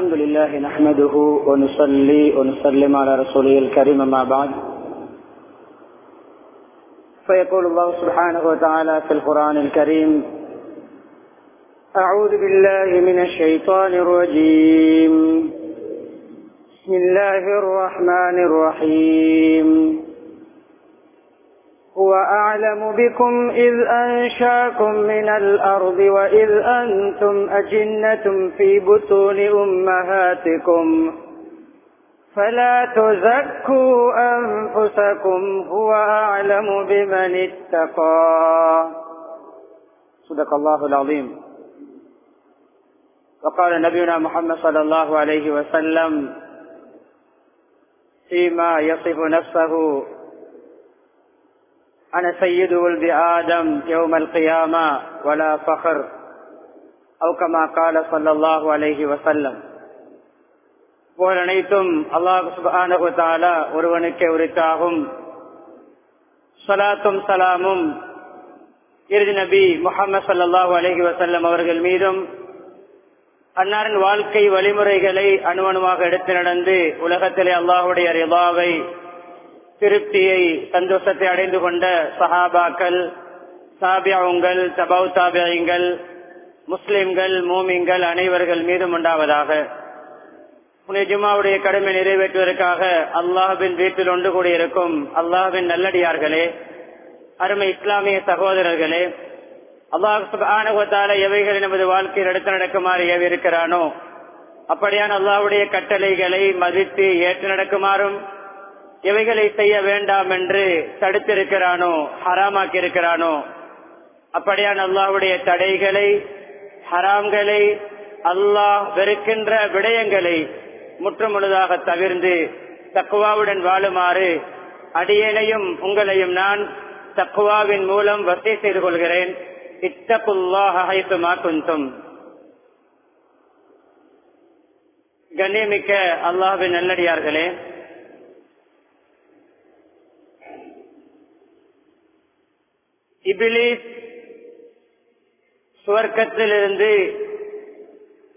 الحمد لله نحمده ونصلي ونسلم على رسوله الكريم ما بعد. فيقول الله سبحانه وتعالى في القرآن الكريم أعوذ بالله من الشيطان الرجيم. بسم الله الرحمن الرحيم. هو أعلم بكم إذ أنشاكم من الأرض وإذ أنتم أجنة في بطون أمهاتكم. فلا تزكوا أنفسكم هو أعلم بمن اتقى. صدق الله العظيم. وقال نبينا محمد صلى الله عليه وسلم فيما يصف نفسه أنا سيد ولد آدم يوم القيامة ولا فخر أو كما قال صلى الله عليه وسلم போல் அனைத்தும் அல்லாஹ் சுபானகு தாலா ஒருவனுக்கே உரித்தாகும் சலாத்தும் சலாமும் இறுதி நபி முகமது சல்லாஹூ அலஹி வசல்லம் அவர்கள் மீதும் அன்னாரின் வாழ்க்கை வழிமுறைகளை அணுவணுவாக எடுத்து நடந்து உலகத்திலே அல்லாஹுடைய ரிபாவை திருப்தியை சந்தோஷத்தை அடைந்து கொண்ட சஹாபாக்கள் சாபியாவுங்கள் தபவு தாபியங்கள் முஸ்லிம்கள் மூமிங்கள் அனைவர்கள் மீதும் உண்டாவதாக. புனித ஜுமாவுடைய கடமை நிறைவேற்றுவதற்காக அல்லாஹின் வீட்டில் ஒன்று கூடியிருக்கும் அல்லாஹின் நல்லடியார்களே அருமை இஸ்லாமிய சகோதரர்களே அல்லாஹால எவைகள் நமது வாழ்க்கையில் எடுத்து நடக்குமாறு ஏவிருக்கிறானோ அப்படியான அல்லாஹுடைய கட்டளைகளை மதித்து ஏற்று நடக்குமாறும் இவைகளை செய்ய வேண்டாம் என்று தடுத்திருக்கிறானோ ஹராமாக்கி இருக்கிறானோ அப்படியான அல்லாஹுடைய தடைகளை ஹராம்களை அல்லாஹ் வெறுக்கின்ற விடயங்களை முற்றுமுழுதாக தவிர்ந்து தக்குவாவுடன் வாழுமாறு அடியேனையும் உங்களையும் நான் தக்குவாவின் மூலம் வசதி செய்து கொள்கிறேன். இத்தகுல்லாஹுமா குந்தும் கண்ணியமிக்க அல்லாஹின் நல்லடியார்களே இபிலிஸ் சுவர்க்கத்திலிருந்து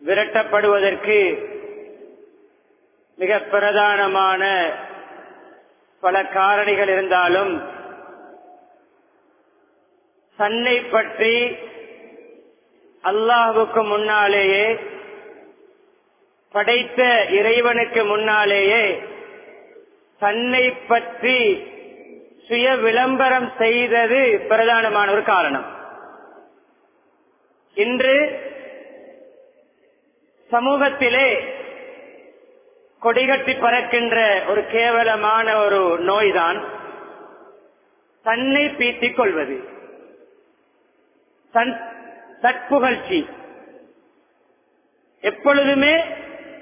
விரட்டப்படுவதற்கு மிக பிரதானமான பல காரணிகள் இருந்தாலும் தன்னை பற்றி அல்லாஹுக்கு முன்னாலேயே படைத்த இறைவனுக்கு முன்னாலேயே தன்னை பற்றி சுய விளம்பரம் செய்தது பிரதானமான ஒரு காரணம். இன்று சமூகத்திலே கொடிகட்டி பறக்கின்ற ஒரு கேவலமான ஒரு நோய்தான் தன்னை பீத்திக் கொள்வது. தற்புகழ்ச்சி எப்பொழுதுமே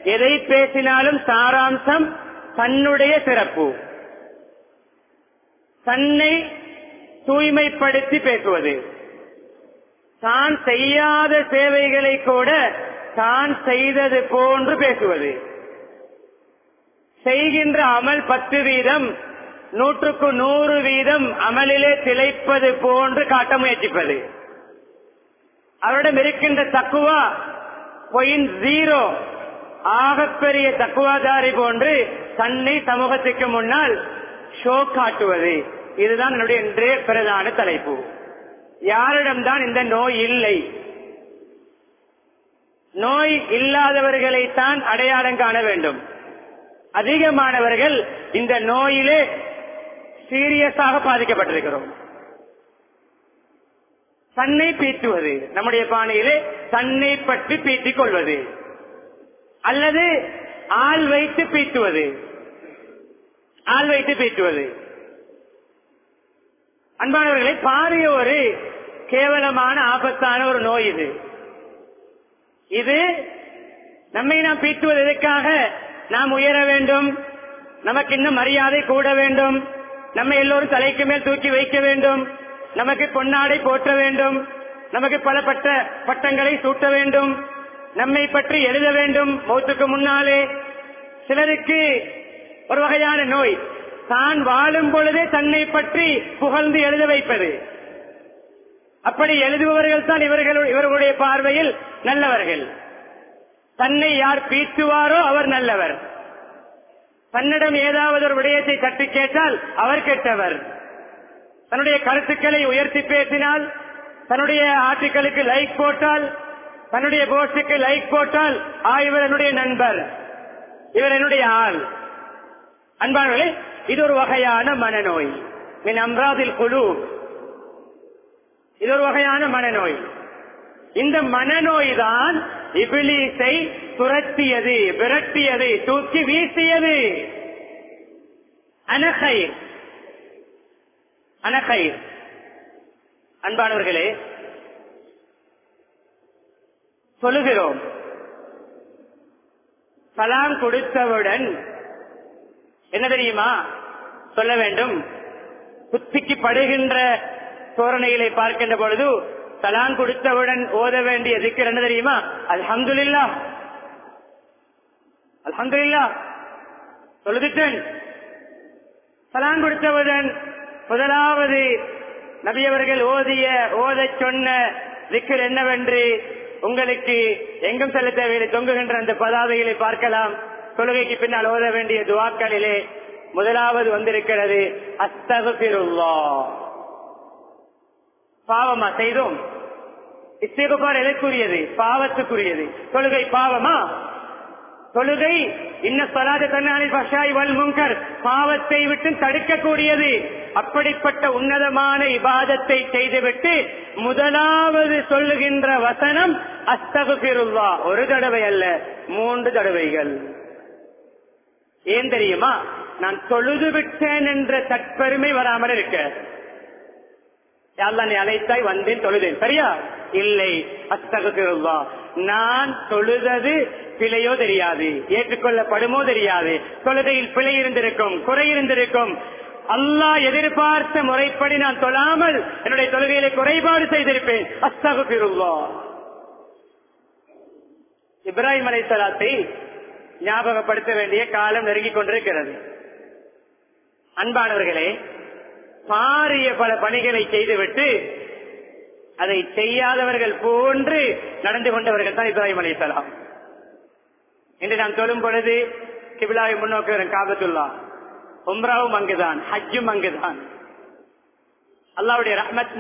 எதை பேசினாலும் சாராம்சம் தன்னுடைய சிறப்பு. தன்னை தூய்மைப்படுத்தி பேசுவது. தான் செய்யாத சேவைகளை கூட தான் செய்தது போன்று பேசுவது. செய்கின்ற அமல் பத்து வீதம் நூற்றுக்கு நூறு வீதம் அமலிலே திளைப்பது போன்று காட்ட முயற்சிப்பது. அவரிடம் இருக்கின்ற தக்குவா பொயின் ஜீரோ ஆகப்பெரிய தக்குவாதாரி போன்று தன்னை சமூகத்துக்கு முன்னால் ஷோ காட்டுவது இதுதான் என்னுடைய இன்றைய பிரதான தலைப்பு. யாரிடம்தான் இந்த நோய் இல்லை? நோய் இல்லாதவர்களை தான் அடையாளம் காண வேண்டும். அதிகமானவர்கள் இந்த நோயிலே சீரியஸாக பாதிக்கப்பட்டிருக்கிறோம். தன்னை பீட்டுவது. நம்முடைய பானையிலே தன்னை பற்றி பீட்டிக் கொள்வது. அல்லது ஆள் வைத்து பீட்டுவது. ஆள் வைத்து பேசுவது. அன்பானவர்களை பாரிய ஒரு கேவலமான ஆபத்தான ஒரு நோய் இது. இது நம்மை நாம் பீட்டுவது எதற்காக நாம் உயர வேண்டும். நமக்கு இன்னும் மரியாதை கூட வேண்டும். நம்ம எல்லோரும் தலைக்கு மேல் தூக்கி வைக்க வேண்டும். நமக்கு பொன்னாடை போற்ற வேண்டும். நமக்கு பல பட்ட பட்டங்களை சூட்ட வேண்டும். நம்மை பற்றி எழுத வேண்டும். மௌத்துக்கு முன்னாலே சிலருக்கு ஒரு வகையான நோய். தான் வாழும் பொழுதே தன்னை பற்றி புகழ்ந்து எழுத வைப்பது. அப்படி எழுதுபவர்கள் தான் இவர்கள் இவர்களுடைய பார்வையில் நல்லவர்கள். தன்னை யார் பீத்துவாரோ அவர் நல்லவர். தன்னிடம் ஏதாவது ஒரு விடயத்தை தட்டி கேட்டால் அவர் கெட்டவர். தன்னுடைய கருத்துக்களை உயர்த்தி பேசினால் தன்னுடைய ஆர்டிகளுக்கு லைக் போட்டால் தன்னுடைய போஸ்டுக்கு லைக் போட்டால் ஆ இவர் என்னுடைய நண்பர். இவர் என்னுடைய ஆள். அன்பானவர்களே இது ஒரு வகையான மனநோய். மின் அம்ராதில் குழு இது ஒரு வகையான மனநோய். இந்த மனநோய் தான் இபிலீஸை துரத்தியது விரட்டியது தூக்கி வீசியது. அனகை அனகை அன்பானவர்களே சொல்லுகிறோம். சலாம் கொடுத்தவுடன் என்ன தெரியுமா? சொல்ல வேண்டும். புத்திக்கு படுகின்ற தோரணைகளை பார்க்கின்ற பொழுது சலான் கொடுத்தவுடன் ஓத வேண்டிய திக்கர் என்ன தெரியுமா? அல்ஹம்துலில்லா. அல்ஹம்துலில்லா. சொல்லுதிட்டேன் சலான் கொடுத்தவுடன் முதலாவது நபியவர்கள் ஓதிய ஓதச் சொன்ன திக்கர் என்னவென்று உங்களுக்கு எங்கும் செல்ல தேவையில்லை. தொங்குகின்ற அந்த பதாதைகளை பார்க்கலாம். தொழுகைக்கு பின்னால் ஓத வேண்டிய துவாக்களிலே முதலாவது வந்திருக்கிறது அஸ்தகுல்லா பாவமா? செய்தோம். இஸ்திகபார் எதற்குரியது? பாவத்துக்குரியது. தொழுகை பாவமா? தொழுகை இன்ன பஷாய் வல்முங்கர் பாவத்தை விட்டு தடுக்கக்கூடியது. அப்படிப்பட்ட உன்னதமான இபாதத்தை செய்துவிட்டு முதலாவது சொல்லுகின்ற வசனம் அஸ்தகுல்லா ஒரு தடவை அல்ல மூன்று தடவைகள். ஏன் தெரியுமா? நான் தொழுது விட்டேன் என்ற தற்பெருமை வராமல் இருக்க. அல்லா நீ அழைத்தாய் வந்தேன் தொழுதேன். சரியா? இல்லை. அத்தகுதிருவா நான் தொழுதது பிழையோ தெரியாது. ஏற்றுக்கொள்ளப்படுமோ தெரியாது. தொழுதையில் பிழை இருந்திருக்கும் குறை இருந்திருக்கும். அல்லாஹ் எதிர்பார்த்த முறைப்படி நான் தொழாமல் என்னுடைய தொழுகையில குறைபாடு செய்திருப்பேன். அஸ்தகுதிருவா இப்ராஹிம் அலை சலாத்தை ஞாபகப்படுத்த வேண்டிய காலம் நெருங்கிக் கொண்டிருக்கிறது. அன்பானவர்களே பாரிய பல பணிகளை செய்துவிட்டு அதை செய்யாதவர்கள் போன்று நடந்து கொண்டவர்கள் தான் இப்ராஹிம் அலிசலாம் என்று நான் சொல்லும் பொழுது கிபிலாவை முன்னோக்கு காபத்துள்ளா உம்ராவும் அங்குதான் ஹஜ்ஜும் அங்குதான். அல்லாவுடைய ரஹ்மத்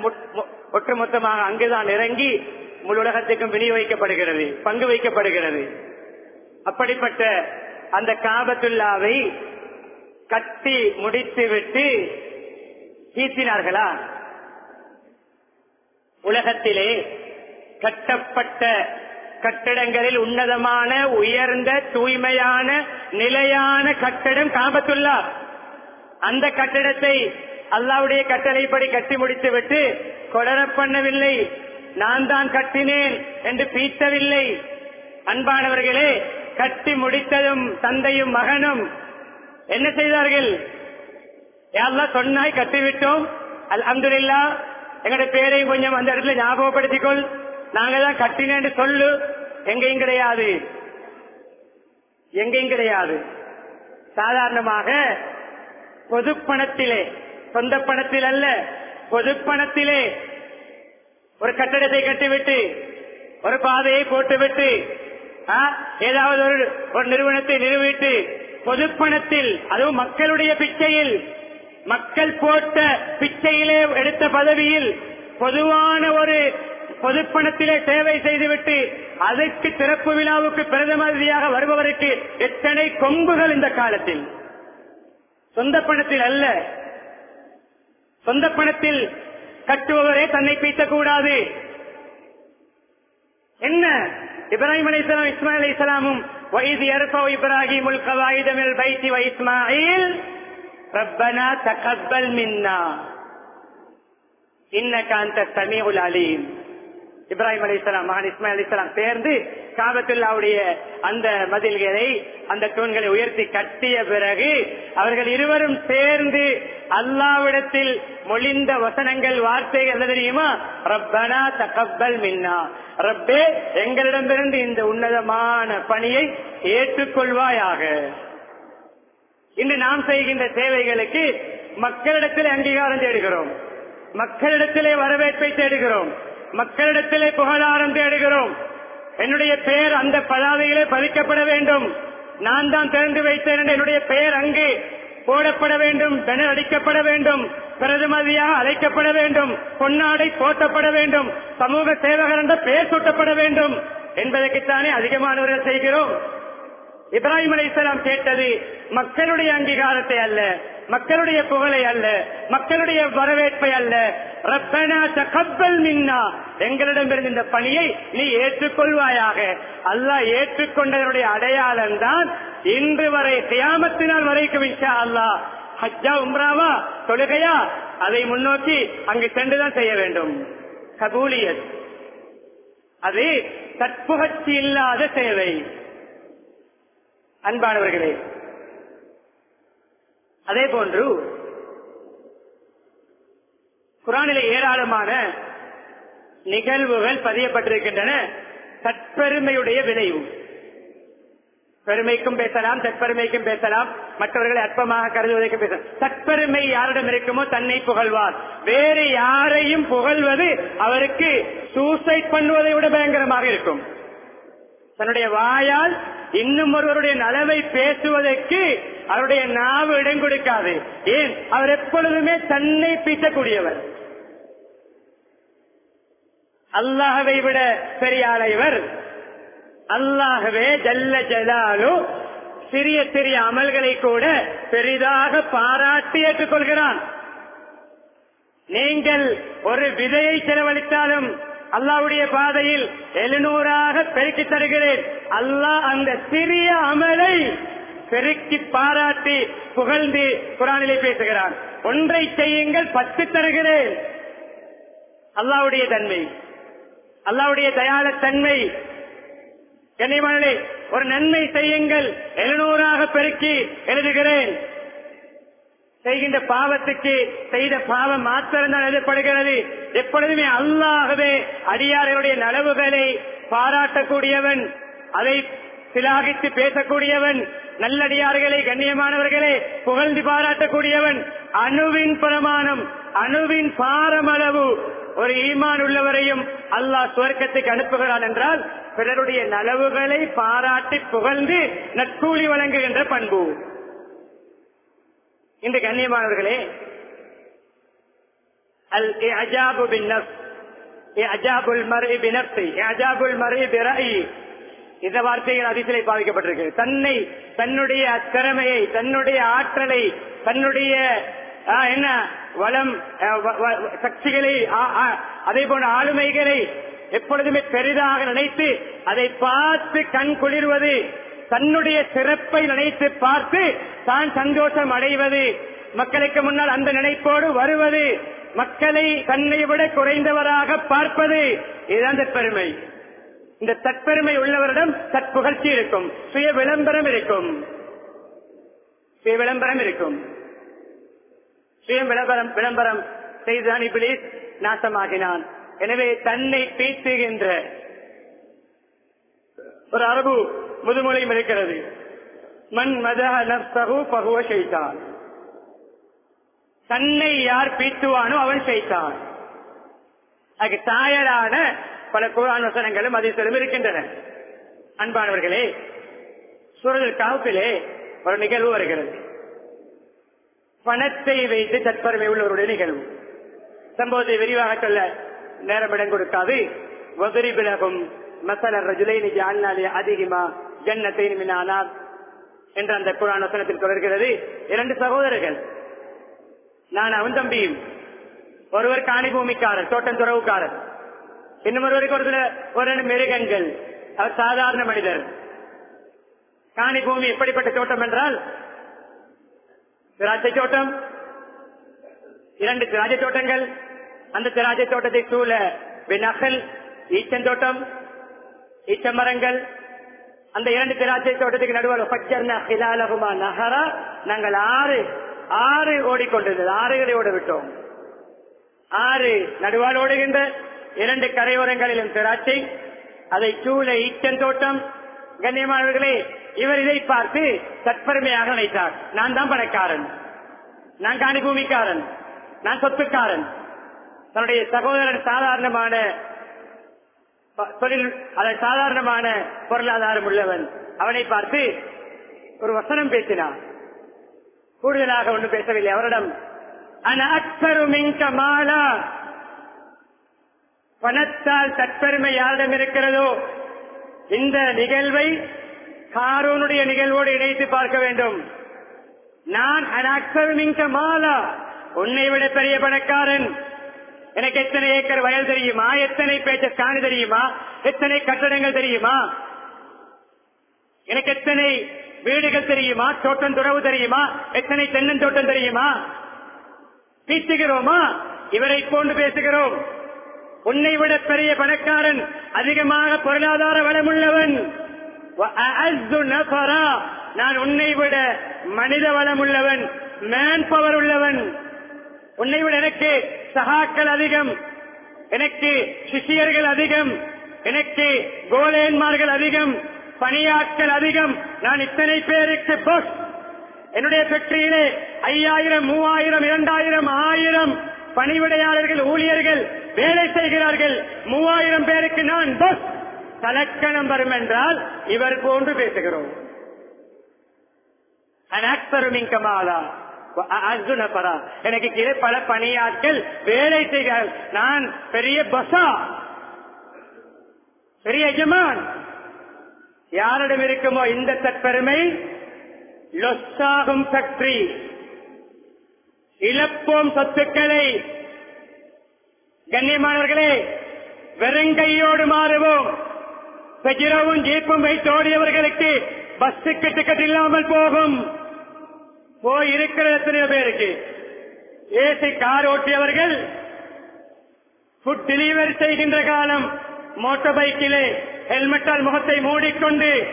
ஒட்டுமொத்தமாக அங்குதான் இறங்கி முழு உலகத்துக்கும் விநியோகிக்கப்படுகிறது பங்கு வைக்கப்படுகிறது அப்படிப்பட்ட அந்த காபத்துல்லாவை கட்டி முடித்துவிட்டு தீர்த்தினார்களா உலகத்திலே கட்டப்பட்ட கட்டடங்களில் உன்னதமான உயர்ந்த தூய்மையான நிலையான கட்டடம் காபத்துள்ளா அந்த கட்டடத்தை அல்லாவுடைய கட்டளைப்படி கட்டி முடித்துவிட்டு கொடர பண்ணவில்லை நான் தான் கட்டினேன் என்று பீத்தவில்லை அன்பானவர்களே கட்டி முடித்ததும் தந்தையும் மகனும் என்ன செய்தார்கள்? யாரெல்லாம் சொன்னாய் கட்டிவிட்டோம். அல்ஹம்துலில்லா எங்களுடைய பேரையும் கொஞ்சம் அந்த இடத்துல ஞாபகப்படுத்திக்கொள். நாங்க தான் கட்டினேன்னு சொல்லு. எங்கேயும் கிடையாது. எங்கேயும் கிடையாது. சாதாரணமாக பொது பணத்திலே சொந்த பணத்தில் அல்ல பொது பணத்திலே ஒரு கட்டடத்தை கட்டிவிட்டு ஒரு பாதையை போட்டுவிட்டு ஏதாவது ஒரு ஒரு நிறுவனத்தை நிறுவிட்டு பொதுப்பணத்தில் அதுவும் மக்களுடைய பிச்சையில் மக்கள் போட்ட பிச்சையிலே எடுத்த பதவியில் பொதுவான ஒரு பொதுப்பணத்திலே சேவை செய்துவிட்டு அதற்கு திறப்பு விழாவுக்கு பிரதமதியாக வருபவருக்கு எத்தனை கொம்புகள் இந்த காலத்தில்? சொந்த பணத்தில் அல்ல. சொந்த பணத்தில் கட்டுபவரே தன்னை பீத்தக்கூடாது. என்ன? இப்ராஹிம் அலைஹிஸ்ஸலாம் இஸ்மாயில் அலைஹிஸ்ஸலாமும் வைது யர்ஃபு இப்ராஹிமுல் கவாயித மினல் பைத்தி வ இஸ்மாயில் ரப்பனா தகப்பல் மின்னா இன்னக அன்த ஸமீஉல் அலீம். இப்ராஹிம் இஸ்லாம் மகன் இஸ்மாயில் அலைஹிஸ்ஸலாம் சேர்ந்து காபத்துல்லாவுடைய அந்த மதில்களை அந்த தூண்களை உயர்த்தி கட்டிய பிறகு அவர்கள் இருவரும் சேர்ந்து அல்லாவிடத்தில் மொழிந்த வசனங்கள் வார்த்தைகள் என்ன தெரியுமா? ரப்பனா தகப்பல் மின்னா. ரப்பே எங்களிடமிருந்து இந்த உன்னதமான பணியை ஏற்றுக்கொள்வாயாக. இன்று நாம் செய்கின்ற சேவைகளுக்கு மக்களிடத்தில் அங்கீகாரம் தேடுகிறோம். மக்களிடத்திலே வரவேற்பை தேடுகிறோம். மக்களிடத்திலே புகழாரம் தேடுகிறோம். என்னுடைய பெயர் அந்த பதாதையிலே பதிக்கப்பட வேண்டும். நான் தான் திறந்து வைத்தேன் என்று என்னுடைய பெயர் அங்கு போடப்பட வேண்டும் பெனர் அடிக்கப்பட வேண்டும் பிரதிமதியாக அழைக்கப்பட வேண்டும் பொன்னாடை போட்டப்பட வேண்டும் சமூக சேவகர் என்ற பெயர் சூட்டப்பட வேண்டும். என்பதற்குத்தானே அதிகமானவர்கள் செய்கிறோம். இப்ராஹிம் அலிஸ்லாம் கேட்டது மக்களுடைய அங்கீகாரத்தை அல்ல மக்களுடைய புகழை அல்ல மக்களுடைய வரவேற்பை அல்ல. ரப்பனா தகப்பல் மின்னா எங்களிடமிருந்து இந்த பணியை நீ ஏற்றுக்கொள்வாயாக. அல்லாஹ் ஏற்றுக்கொண்டதனுடைய அடையாளம் தான் இன்று வரை கியாமத்தினால் வரைக்கும் இன்ஷா அல்லாஹ். ஹஜ்ஜா உம்ராவா தொழுகையா அதை முன்னோக்கி அங்கு சென்றுதான் செய்ய வேண்டும். கபூலியத். அது தற்புகச்சி இல்லாத சேவை. அன்பானவர்களே அதே போன்று குரானில ஏராளமான நிகழ்வுகள் பதியப்பட்டிருக்கின்றன. தற்பெருமையுடைய விளைவு. பெருமைக்கும் பேசலாம் தற்பெருமைக்கும் பேசலாம். மற்றவர்களை அற்பமாக கருதுவதற்கும் பேசலாம். தற்பெருமை யாரிடம் இருக்குமோ தன்னை புகழ்வார். வேறு யாரையும் புகழ்வது அவருக்கு சூசைட் பண்ணுவதை விட பயங்கரமாக இருக்கும். தன்னுடைய வாயால் இன்னும் ஒருவருடைய நலவை பேசுவதற்கு அவருடைய நாவு இடம் கொடுக்காது. ஏன்? அவர் எப்பொழுதுமே தன்னை பீசக்கூடியவர் அல்லாஹவை விட பெரிய இவர்? அல்லாகவே ஜல்ல ஜலாலு. சிறிய சிறிய அமல்களை கூட பெரிதாக பாராட்டி ஏற்றுக்கொள்கிறான். நீங்கள் ஒரு விதையை செலவழித்தாலும் அல்லாவுடைய பாதையில் எழுநூறாக பெருக்கி தருகிறேன். அல்லாஹ் அந்த சிறிய அமலை பெருக்கி பாராட்டி புகழ்ந்து குரானிலே பேசுகிறான். ஒன்றை செய்யுங்கள் பத்து தருகிறேன். அல்லாவுடைய தன்மை. அல்லாவுடைய தயால தன்மை. கண்ணியமானே ஒரு நன்மை செய்யுங்கள் எழுநூறாக பெருக்கி எழுதுகிறேன். செய்கின்ற பாவத்துக்கு செய்த பாவம் மாத்திரம்தான் எழுதப்படுகிறது. எப்பொழுதுமே அல்லாகவே அடியார்களுடைய நலவுகளை பாராட்டக்கூடியவன் அதை சிலாகித்து பேசக்கூடியவன் நல்லடியார்களை கண்ணியமானவர்களே புகழ்ந்து பாராட்டக்கூடியவன் அணுவின் பிரமாணம் அணுவின் பாரமளவு ஒரு ஈமான் உள்ளவரையும் அல்லாஹ் சுவர்க்கத்துக்கு அனுப்புகிறான் என்றால் பிறருடைய நலவுகளை பாராட்டி புகழ்ந்து நற்கூலி வழங்குகின்ற பண்பு. இந்த கண்ணியமானவர்களே அல் அஜாபு பின் அஜாபுல் மறை பினப்தி அஜாபுல் மறை பிறஇ இந்த வார்த்தைகள் அதிசலை பாதிக்கப்பட்டிருக்கு தன்னை தன்னுடைய திறமையை தன்னுடைய ஆற்றலை தன்னுடைய என்ன வளம் வ- சக்திகளை ஆ, ஆ, அதே போன்ற ஆளுமைகளை எப்பொழுதுமே பெரிதாக நினைத்து அதை பார்த்து கண் குளிர்வது தன்னுடைய சிறப்பை நினைத்து பார்த்து தான் சந்தோஷம் அடைவது. மக்களுக்கு முன்னால் அந்த நினைப்போடு வருவது. மக்களை தன்னை விட குறைந்தவராக பார்ப்பது. இதுதான் தற்பெருமை. இந்த தற்பெருமை உள்ளவரிடம் தற்புகழ்ச்சி இருக்கும். சுய விளம்பரம் இருக்கும். சுய விளம்பரம் இருக்கும். சுய விளம்பரம் விளம்பரம் செய்தான் இபிலிஸ் நாசமாகினான். எனவே தன்னை பேசுகின்ற ஒரு அரபு முதுமொழி இருக்கிறது மண் மதஹ நப்சஹு பகுவ ஷைத்தான் தன்னை யார் பீத்துவானோ அவன் ஷைத்தான் அதுக்கு தாயரான பல குரான் வசனங்களும் அதிசலும் இருக்கின்றன. அன்பானவர்களே சூழல் காப்பிலே ஒரு நிகழ்வு வருகிறது. பணத்தை வைத்து தற்பெருமை உள்ளவருடைய நிகழ்வு. சம்பவத்தை விரிவாக சொல்ல நேரம் இடம் கொடுக்காது வதிரி விலகும் மசல ரஜுலை அதிகமா ஜன்னத்தை மினானார் என்ற அந்த குரான் வசனத்தில் தொடர்கிறது இரண்டு சகோதரர்கள். நான் அவன் தம்பியும். ஒருவர் காணிபூமிக்காரர் தோட்டம் துறவுக்காரர். இன்னும் ஒருவருக்கு ஒரு சில ஒரு ரெண்டு மிருகங்கள். அவர் சாதாரண மனிதர். காணி பூமி எப்படிப்பட்ட தோட்டம் என்றால் திராட்சை தோட்டம் இரண்டு திராட்சை தோட்டங்கள். அந்த திராட்சை தோட்டத்தை சூழ வினகல் ஈச்சன் தோட்டம் ஈச்ச மரங்கள் அந்த இரண்டு திராட்சை தோட்டத்துக்கு நடுவில் பச்சர்னா ஹிலாலகுமா நகரா நாங்கள் ஆறு ஆறு ஓடிக்கொண்டிருந்தது. ஆறுகளை ஓட விட்டோம். ஆறு நடுவால் ஓடுகின்ற இரண்டு கரையோரங்களிலும் திராட்சை அதை சூழ ஈச்சன் தோட்டம். கண்ணியமானவர்களே இவர் இதை பார்த்து தற்பெருமையாக நினைத்தார். நான் தான் பணக்காரன். நான் காணி பூமிக்காரன் நான் சொத்துக்காரன். தன்னுடைய சகோதரன் சாதாரணமான தொழில் அதை சாதாரணமான பொருளாதாரம் உள்ளவன். அவனை பார்த்து ஒரு வசனம் பேசினான். கூடுதலாக ஒன்றும் பேசவில்லை. அவரிடம் அன மாலா? பணத்தால் தற்பெருமை யாரிடம் இருக்கிறதோ? இந்த நிகழ்வை காரூனுடைய நிகழ்வோடு இணைத்து பார்க்க வேண்டும். நான் அக்பரு மாலா? உன்னை விட பெரிய பணக்காரன். எனக்கு எத்தனை ஏக்கர் வயல் தெரியுமா? எத்தனை பேச்சர் காணி தெரியுமா? எத்தனை கட்டடங்கள் தெரியுமா? எனக்கு எத்தனை வீடுகள் தெரியுமா? தோட்டம் துறவு தெரியுமா? எத்தனை தென்னந்தோட்டம் தெரியுமா? பேசுகிறோமா? இவரை போன்று பேசுகிறோம். உன்னை விட பெரிய பணக்காரன் அதிகமாக பொருளாதார வளம் வளமுள்ளவன் நான் உன்னை விட மனித வளம் உள்ளவன் மேன் பவர் உள்ளவன். உன்னை விட எனக்கு சகாக்கள் அதிகம் எனக்கு சிஷியர்கள் அதிகம் எனக்கு கோலேன்மார்கள் அதிகம் பணியாட்கள் அதிகம். நான் இத்தனை பேருக்கு பஸ் என்னுடைய ஃபேக்டரியிலே ஐயாயிரம் மூவாயிரம் இரண்டாயிரம் ஆயிரம் பணிவிடையாளர்கள் ஊழியர்கள் வேலை செய்கிறார்கள். மூவாயிரம் பேருக்கு நான் பஸ் தலக்கணம் வரும் என்றால் இவர் போன்று பேசுகிறோம். அன் அர்ஜுன பரா எனக்கு கீழே பல பணியாட்கள் வேலை செய்கிறார்கள் நான் பெரிய பசா. பெரிய எஜமான். யாரிடம் இருக்குமோ இந்த தற்பெருமை? லொஸ்ஸாகும் ஃபேக்டரி. இழப்போம் சொத்துக்களை. கண்ணியமானவர்களே வெறுங்கையோடு மாறுவோம். பெஜிரவும் ஜீப்பும் வைத்து ஓடியவர்களுக்கு பஸ்ஸுக்கு டிக்கெட் இல்லாமல் போகும். போய் இருக்கிற எத்தனையோ பேருக்கு. ஏசி கார் ஓட்டியவர்கள் ஃபுட் டெலிவரி செய்கின்ற காலம் மோட்டார் பைக்கிலே ஹெல்மெட்டால் முகத்தை மூடிக்கொண்டு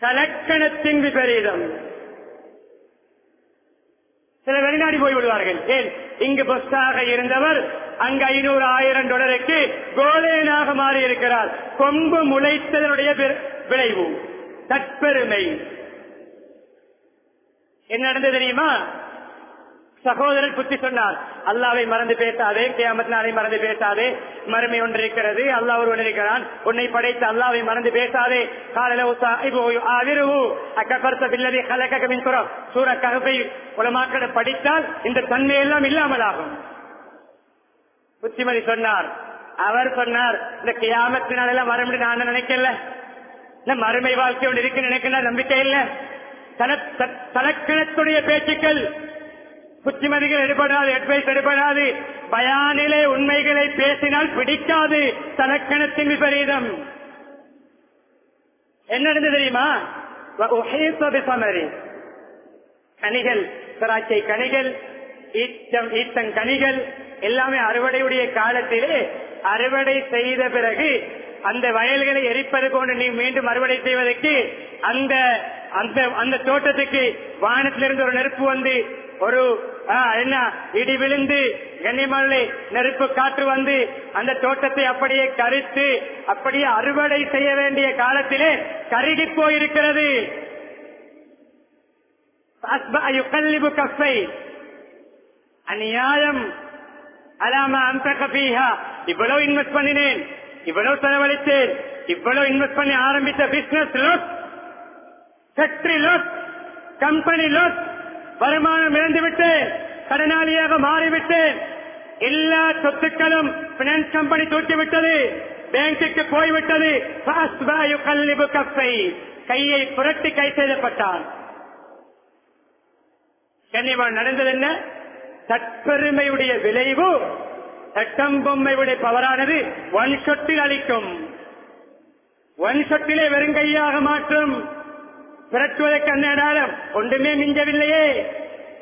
கலக்கணத்தின் விபரீதம் சில வெளிநாடு போய் விடுவார்கள். ஏன்? இங்கு பஸ்டாக இருந்தவர் அங்கு ஐநூறு ஆயிரம் டாலருக்கு கோலேனாக மாறி இருக்கிறார் கொம்பு முளைத்ததனுடைய வி- விளைவு. தற்பெருமை. என்ன நடந்தது தெரியுமா? சகோதரர் புத்தி சொன்னார். அல்லாவை மறந்து பேசாதே கியாமத் நாளை மறந்து பேசாதே. மறுமை ஒன்று இருக்கிறது அல்லாஹ் ஒருவன் இருக்கிறான். உன்னை படைத்த அல்லாவை மறந்து பேசாதே. காலையில அக்கபர்த்த சூர உலமாக்களை படித்தால் இந்த தன்மையெல்லாம் இல்லாமல் ஆகும் புத்திமதி சொன்னார். அவர் சொன்னார் இந்த கியாமத்தினால எல்லாம் வர முடியும் நான் நினைக்கல. இந்த மறுமை வாழ்க்கை ஒன்று இருக்குன்னு நினைக்கிற நம்பிக்கை இல்லை. தலக்கணத்துடைய பேச்சுக்கள். புத்திமதிகள் எடுபடாது அட்வைஸ் எடுபடாது. பயானிலே உண்மைகளை பேசினால் பிடிக்காது தலக்கணத்தின் விபரீதம். என்ன நடந்து தெரியுமா? வ- கனிகள் திராட்சை கனிகள் ஈச்சம் ஈட்டங் கனிகள் எல்லாமே அறுவடையுடைய காலத்திலே அறுவடை செய்த பிறகு அந்த வயல்களை எரிப்பது கொண்டு நீ மீண்டும் அறுவடை செய்வதற்கு அந்த அந்த அந்த தோட்டத்துக்கு வானத்திலிருந்து ஒரு நெருப்பு வந்து ஒரு என்ன இடி விழுந்து கண்ணிமலை நெருப்பு காற்று வந்து அந்த தோட்டத்தை அப்படியே கருத்து அப்படியே அறுவடை செய்ய வேண்டிய காலத்திலே கருகி போயிருக்கிறது. கஃபை. அநியாயம். அலாமா அந்த இவ்வளவு இன்வெஸ்ட் பண்ணினேன். இவ்வளவு செலவழித்தேன். இவ்வளவு இன்வெஸ்ட் பண்ணி ஆரம்பித்த business loss factory loss company loss வருமானம் இழந்துவிட்டேன் கடனாளியாக மாறிவிட்டேன். எல்லா சொத்துக்களும் பினான்ஸ் கம்பெனி தூக்கிவிட்டது. பேங்குக்கு போய்விட்டது. கையை புரட்டி கை செய்யப்பட்டான். கண்ணிவான் நடந்தது என்ன? தற்பெருமையுடைய விளைவு தட்டம்பொம்மையுடைய பவரானது ஒன் சொட்டில் அளிக்கும். ஒன் சொட்டிலே வெறுங்கையாக மாற்றும். பிறட்டுவதற்கு அந்நேரம் ஒன்றுமே மிஞ்சவில்லையே.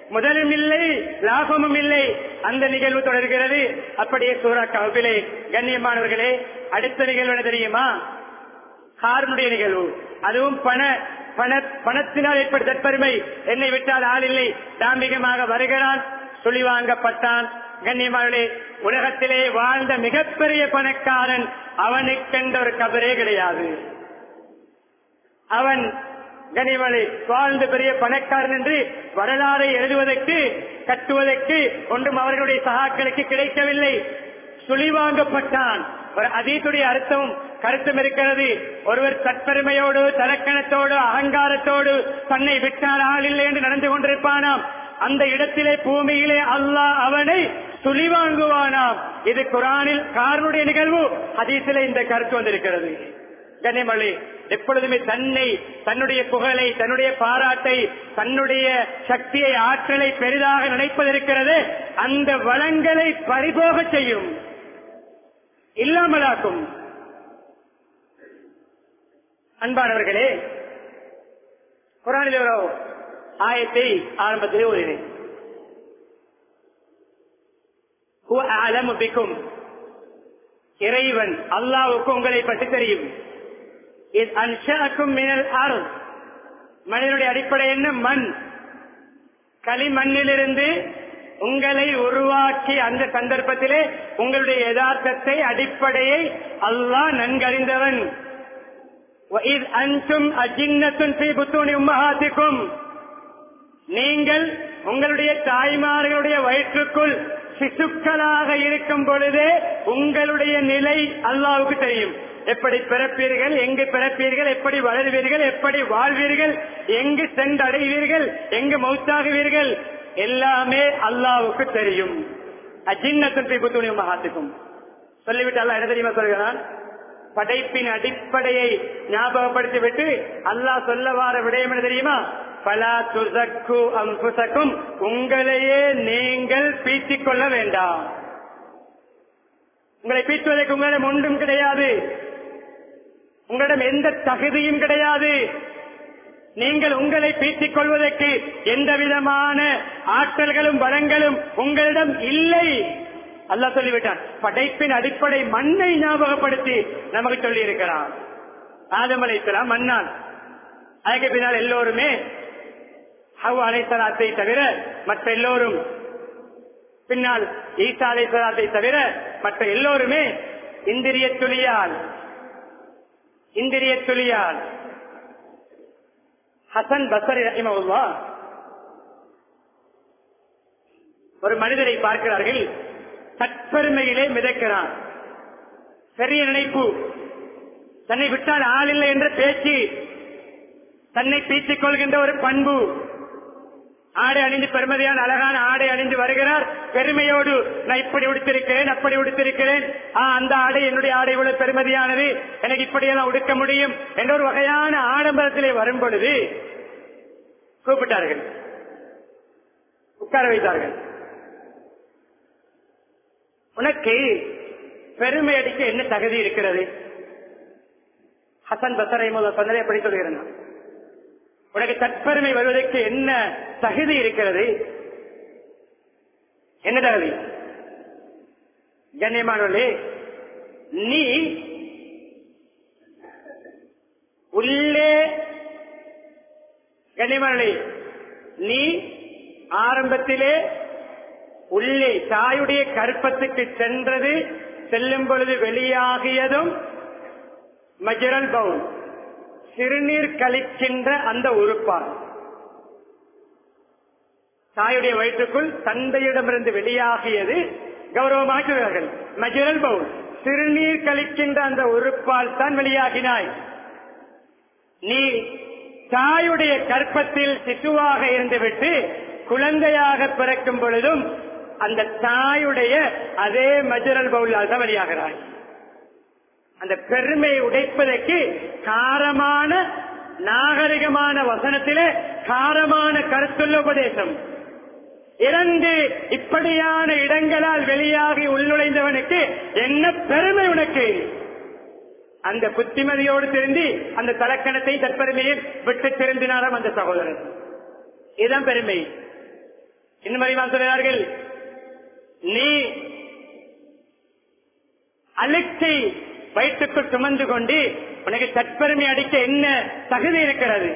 முதலும் இல்லை லாபமும் இல்லை. அந்த நிகழ்வு தொடர்கிறது. அப்படியே சூரா கவுபிலே. கண்ணியமானவர்களே அடுத்த நிகழ்வு என்ன தெரியுமா? காரனுடைய நிகழ்வு. அதுவும் பண பண பணத்தினால் ஏற்பட்ட தற்பெருமை. என்னை விட்டால் ஆள் இல்லை. தாம்பிகமாக வருகிறான் சுழி கண்ணியமார்களே உலகத்திலே வாழ்ந்த மிகப்பெரிய பணக்காரன் அவனுக்கென்ற ஒரு கபரே கிடையாது. அவன் கனிமலை வாழ்ந்து பெரிய பணக்காரன் என்று வரலாறை எழுதுவதற்கு கட்டுவதற்கு ஒன்றும் அவர்களுடைய சகாக்களுக்கு கிடைக்கவில்லை. சுழிவாங்கப்பட்டான். ஒரு அதீத்துடைய அர்த்தம் கருத்தும் இருக்கிறது. ஒருவர் தற்பெருமையோடு தலக்கணத்தோடு அகங்காரத்தோடு தன்னை விட்டால் ஆள் இல்லை என்று நடந்து கொண்டிருப்பானாம். அந்த இடத்திலே பூமியிலே அல்லாஹ் அவனை துளிவாங்குவானாம் இது குரானில் காரனுடைய நிகழ்வு. ஹதீஸிலே இந்த கருத்து வந்திருக்கிறது. கனிமொழி எப்பொழுதுமே தன்னை தன்னுடைய புகழை தன்னுடைய பாராட்டை தன்னுடைய சக்தியை ஆற்றலை பெரிதாக நினைப்பதற்கிறது அந்த வளங்களை பறிபோக செய்யும். இல்லாமலாக்கும். அன்பானவர்களே குரானில் ஒரு ஆயத்தை ஆரம்பத்திலே ஓதினேன் அலமுபிக்கும் இறைவன் அல்லாவுக்கு உங்களை பற்றி தெரியும் இது அன்ஷாக்கும் மினல் ஆறு மனிதனுடைய அடிப்படை என்ன? மண். களிமண்ணிலிருந்து உங்களை உருவாக்கி அந்த சந்தர்ப்பத்திலே உங்களுடைய யதார்த்தத்தை அடிப்படையை அல்லாஹ் நன்கறிந்தவன். அஞ்சும் அஜின்னத்தும் ஸ்ரீ புத்தூனி உம்மஹாத்திக்கும். நீங்கள் உங்களுடைய தாய்மார்களுடைய வயிற்றுக்குள் சிசுக்களாக இருக்கும் பொழுதே உங்களுடைய நிலை அல்லாவுக்கு தெரியும். எப்படி பிறப்பீர்கள் எங்கு பிறப்பீர்கள் எப்படி வளருவீர்கள் எப்படி வாழ்வீர்கள் எங்கு சென்றடைவீர்கள் எங்கு மௌத்தாகுவீர்கள் எல்லாமே அல்லாவுக்கு தெரியும். அஜின்னத்தின் பிபுத்துணி மகாத்துக்கும் சொல்லிவிட்டு அல்லா என்ன தெரியுமா சொல்கிறான்? படைப்பின் அடிப்படையை ஞாபகப்படுத்திவிட்டு அல்லாஹ் சொல்ல வார விடயம் என்ன தெரியுமா? பலா துசக்கு அம்புசக்கும். உங்களையே நீங்கள் பீத்திக் கொள்ள வேண்டாம். உங்களை பீற்றுவதற்கு உங்களிடம் ஒன்றும் கிடையாது. உங்களிடம் எந்த தகுதியும் கிடையாது. நீங்கள் உங்களை பீத்திக் கொள்வதற்கு எந்த விதமான ஆற்றல்களும் வளங்களும் உங்களிடம் இல்லை. அல்லாஹ் சொல்லிவிட்டான் படைப்பின் அடிப்படை மண்ணை ஞாபகப்படுத்தி நமக்கு சொல்லி இருக்கிறான் ஆதமலை அலைத்தலாம் மண்ணான் அதுக்கு பின்னால் எல்லோருமே ஹவ் அலைசலாத்தை தவிர மற்ற எல்லோரும். பின்னால் ஈசா அலைசலாத்தை தவிர மற்ற எல்லோருமே இந்திரிய துளியால் இந்திரிய துளியால் ஹசன் பசர் ரஹிமவுல்லா ஒரு மனிதரை பார்க்கிறார்கள் தற்பெருமையிலே மிதக்கிறான் பெரிய நினைப்பு. தன்னை விட்டால் ஆள் இல்லை என்ற பேச்சு தன்னை பீச்சிக் கொள்கின்ற ஒரு பண்பு. ஆடை அணிந்து பெருமதியான அழகான ஆடை அணிந்து வருகிறார். பெருமையோடு நான் இப்படி உடுத்திருக்கிறேன் அப்படி உடுத்திருக்கிறேன். ஆ, அந்த ஆடை என்னுடைய ஆடை இவ்வளவு பெருமதியானது. எனக்கு இப்படியெல்லாம் உடுக்க முடியும் என்ற ஒரு வகையான ஆடம்பரத்திலே வரும் பொழுது கூப்பிட்டார்கள். உட்கார வைத்தார்கள். உனக்கு பெருமை அடிக்க என்ன தகுதி இருக்கிறது? ஹசன் பசரை முதல் சொன்னதை எப்படி சொல்கிறேன் உனக்கு தற்பெருமை வருவதற்கு என்ன தகுதி இருக்கிறது? என்ன தகுதி? கண்ணியமானவர்களே நீ உள்ளே கண்ணியமானே நீ ஆரம்பத்திலே உள்ளே தாயுடைய கற்பத்துக்கு சென்றது செல்லும் பொழுது வெளியாகியதும் மஜரல் பவுன் சிறுநீர் கழிக்கின்ற அந்த உறுப்பால் தாயுடைய வயிற்றுக்குள் தந்தையிடமிருந்து வெளியாகியது கௌரவமாக்குகிறார்கள். மஜிரல் பவுல் சிறுநீர் கழிக்கின்ற அந்த உறுப்பால் தான் வெளியாகினாய். நீ தாயுடைய கற்பத்தில் சிசுவாக இருந்துவிட்டு குழந்தையாக பிறக்கும் பொழுதும் அந்த தாயுடைய அதே மஜிரல் பவுலால் தான் வெளியாகிறாய். அந்த பெருமையை உடைப்பதற்கு காரமான நாகரிகமான வசனத்திலே காரமான கருத்துள்ள உபதேசம். இரண்டு இப்படியான இடங்களால் வெளியாகி உள்நுழைந்தவனுக்கு என்ன பெருமை உனக்கு? அந்த புத்திமதியோடு திருந்தி அந்த தலக்கணத்தை தற்பெருமையை விட்டு திருந்தினாராம் அந்த சகோதரர். இதுதான் பெருமை. இன்னும் அறிவான் சொல்கிறார்கள் நீ அழுக்கை வயிற்றுக்குள் சுமந்து கொண்டு உனக்கு தற்பெருமை அடிக்க என்ன தகுதி இருக்கிறது?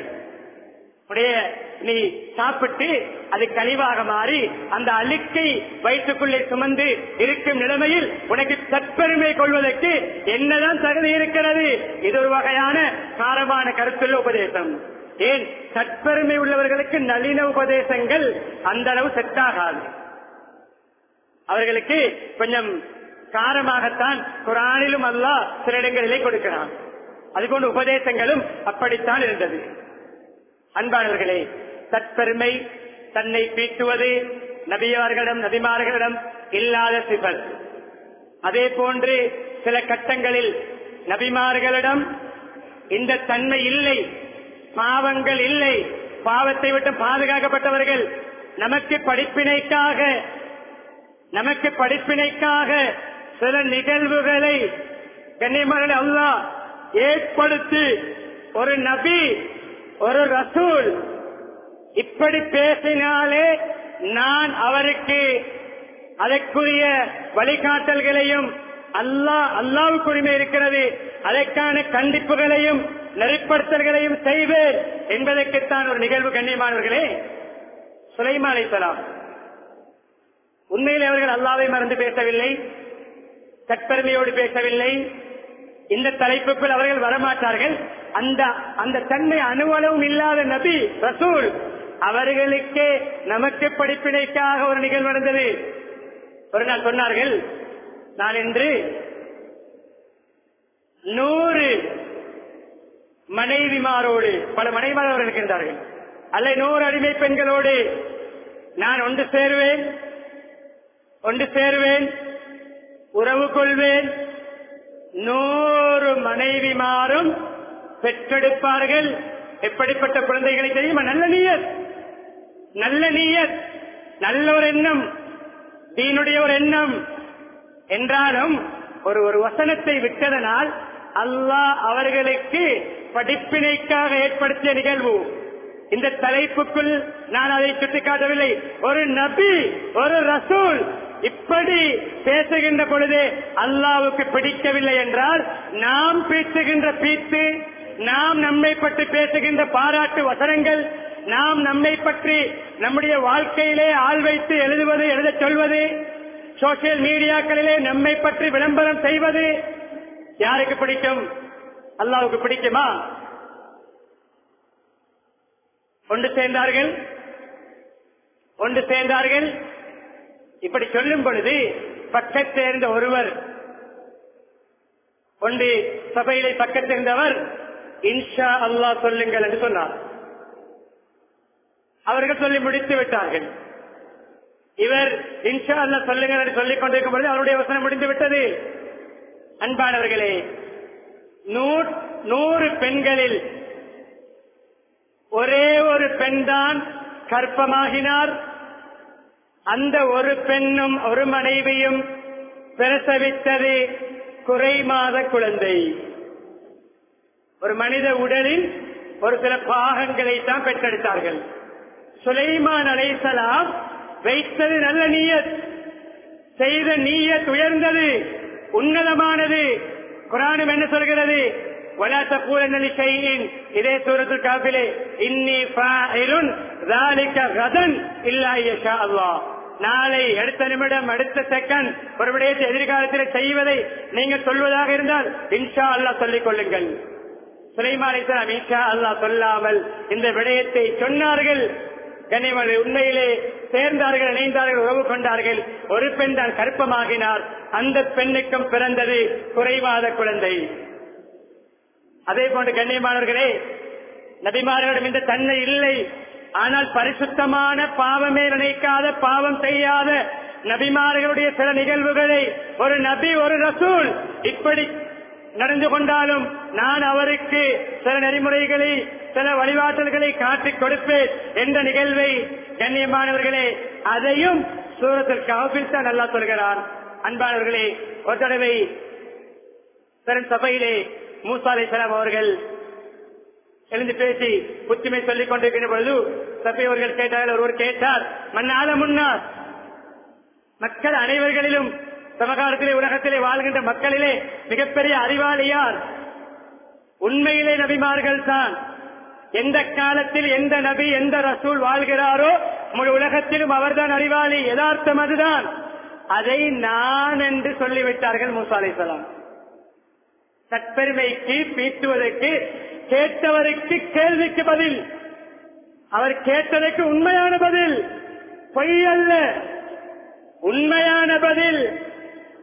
உடைய நீ சாப்பிட்டு அது கழிவாக மாறி அந்த அழுக்கை வயிற்றுக்குள்ளே சுமந்து இருக்கும் நிலைமையில் உனக்கு தற்பெருமை கொள்வதற்கு என்னதான் தகுதி இருக்கிறது? இது ஒரு வகையான காரமான கருத்துள்ள உபதேசம். ஏன்? தற்பெருமை உள்ளவர்களுக்கு நளின உபதேசங்கள் அந்த அளவு செட்டாகாது. அவர்களுக்கு கொஞ்சம் காரமாகத்தான் குரானிலும் அல்லாஹ் சில இடங்களிலே கொடுக்கிறான். அதுபோன்ற உபதேசங்களும் அப்படித்தான் இருந்தது. அன்பானவர்களே தற்பெருமை தன்னை பீட்டுவது நபியார்களிடம் நபிமார்களிடம் இல்லாத சிபல். அதே போன்று சில கட்டங்களில் நபிமார்களிடம் இந்த தன்மை இல்லை பாவங்கள் இல்லை பாவத்தை விட்டு பாதுகாக்கப்பட்டவர்கள் நமக்கு படிப்பினைக்காக நமக்கு படிப்பினைக்காக சில நிகழ்வுகளை கண்ணியமான அல்லாஹ் ஏற்படுத்தி ஒரு நபி ஒரு ரசூல் இப்படி பேசினாலே நான் அவருக்கு அதற்குரிய வழிகாட்டல்களையும் அல்லாஹ் அல்லாவுக்கு உரிமை இருக்கிறது அதற்கான கண்டிப்புகளையும் நெறிப்படுத்தல்களையும் செய்வேன் என்பதற்குத்தான் ஒரு நிகழ்வு கண்ணியமானவர்களே. சுலைமா தலாம் உண்மையில் அவர்கள் அல்லாவை மறந்து பேசவில்லை. தற்பெருமையோடு பேசவில்லை. இந்த தலைப்புக்குள் அவர்கள் வரமாட்டார்கள். அந்த அந்த தன்மை அணுவளவும் இல்லாத நபி ரசூல் அவர்களுக்கே நமக்கு படிப்பினைக்காக ஒரு நிகழ்வு நடந்தது. ஒரு நாள் சொன்னார்கள் நான் இன்று நூறு மனைவிமாரோடு பல மனைவிமாரோடு இருக்கின்றார்கள் அல்ல நூறு அடிமை பெண்களோடு நான் ஒன்று சேருவேன் ஒன்று சேருவேன் உறவு கொள்வேன். நூறு மனைவிமாரும் பெற்றெடுப்பார்கள். எப்படிப்பட்ட குழந்தைகளை தெரியுமா? நல்ல நீயர் நல்ல நீயர் நல்ல ஒரு எண்ணம். தீனுடைய ஒரு எண்ணம். என்றாலும் ஒரு ஒரு வசனத்தை விட்டதனால் அல்லாஹ் அவர்களுக்கு படிப்பினைக்காக ஏற்படுத்திய நிகழ்வு. இந்த தலைப்புக்குள் நான் அதை சுட்டிக்காட்டவில்லை. ஒரு நபி ஒரு ரசூல் இப்படி பேசுகின்ற பொழுது அல்லாவுக்கு பிடிக்கவில்லை என்றால் நாம் பேசுகின்ற பீத்து நாம் நம்மை பற்றி பேசுகின்ற பாராட்டு வசனங்கள் நாம் நம்மை பற்றி நம்முடைய வாழ்க்கையிலே ஆள் வைத்து எழுதுவது எழுதச் சொல்வது சோசியல் மீடியாக்களிலே நம்மை பற்றி விளம்பரம் செய்வது யாருக்கு பிடிக்கும்? அல்லாவுக்கு பிடிக்குமா? ஒன்று சேர்ந்தார்கள்? ஒன்று சேர்ந்தார்கள்? இப்படி சொல்லும் பொழுது பக்கத் சேர்ந்த ஒருவர் ஒன்று சபையிலே பக்கத்திருந்தவர் இன்ஷா அல்லாஹ் சொல்லுங்கள் என்று சொன்னார். அவர்கள் சொல்லி முடித்து விட்டார்கள். இவர் இன்ஷா அல்லா சொல்லுங்கள் என்று சொல்லிக் கொண்டிருக்கும் பொழுது அவருடைய வசனம் முடிந்து விட்டது. அன்பானவர்களே நூ- நூறு பெண்களில் ஒரே ஒரு பெண் தான் கற்பமாகினார் அந்த ஒரு பெண்ணும் ஒரு மனைவியும் பிரசவித்தது குறை மாத குழந்தை. ஒரு மனித உடலில் ஒரு சில பாகங்களை தான் பெற்றெடுத்தார்கள். சுலைமான் அலைசலாம் வைத்தது நல்ல நீயத். செய்த நீயத் உயர்ந்தது உன்னதமானது. குரானும் என்ன சொல்கிறது? இதே சூரத்து காப்பிலே இன்னி நாளை அடுத்த நிமிடம் அடுத்த செகண்ட் ஒரு விடயத்தை எதிர்காலத்தில் செய்வதை நீங்கள் சொல்வதாக இருந்தால் இன்ஷா அல்லா சொல்லிக் கொள்ளுங்கள். சுலைமானிசலாம் இன்ஷா அல்லா சொல்லாமல் இந்த விடயத்தை சொன்னார்கள். கனிமலை உண்மையிலே சேர்ந்தார்கள் இணைந்தார்கள் உறவு கொண்டார்கள். ஒரு பெண் தான் கற்பமாகினார் அந்த பெண்ணுக்கும் பிறந்தது குறைவாத குழந்தை. அதே போன்று கண்ணியமானவர்களே நபிமாரிடம் இந்த தன்மை இல்லை. ஆனால் பரிசுத்தமான பாவமே நினைக்காத பாவம் செய்யாத நபிமார்களுடைய சில நிகழ்வுகளை ஒரு நபி ஒரு ரசூல் இப்படி நடந்து கொண்டாலும் நான் அவருக்கு சில நெறிமுறைகளை சில வழிகாட்டல்களை காட்டிக் கொடுப்பேன் என்ற நிகழ்வை கண்ணியமானவர்களே அதையும் சூரத்தில் கவபில் தான் நல்லா சொல்கிறார் அன்பானவர்களே ஒரு தடவை பெரும் சபையிலே மூசாலை அலைஹிஸ்ஸலாம் அவர்கள் எழுந்து பேசி புத்துமை சொல்லிக் கொண்டிருக்கின்ற பொழுது சபை அவர்கள் கேட்டார்கள் ஒருவர் கேட்டார் மன்னால முன்னார். மக்கள் அனைவர்களிலும் சமகாலத்திலே உலகத்திலே வாழ்கின்ற மக்களிலே மிகப்பெரிய அறிவாளியார் உண்மையிலே நபிமார்கள் தான். எந்த காலத்தில் எந்த நபி எந்த ரசூல் வாழ்கிறாரோ முழு உலகத்திலும் அவர்தான் அறிவாளி. யதார்த்தம் அதுதான். அதை நான் என்று சொல்லிவிட்டார்கள் மூசா அலைஹிஸ்ஸலாம் தற்பெருமைக்கு பீட்டுவதற்கு கேட்டவருக்கு கேள்விக்கு பதில். அவர் கேட்டதற்கு உண்மையான பதில். பொய் அல்ல. உண்மையான பதில்.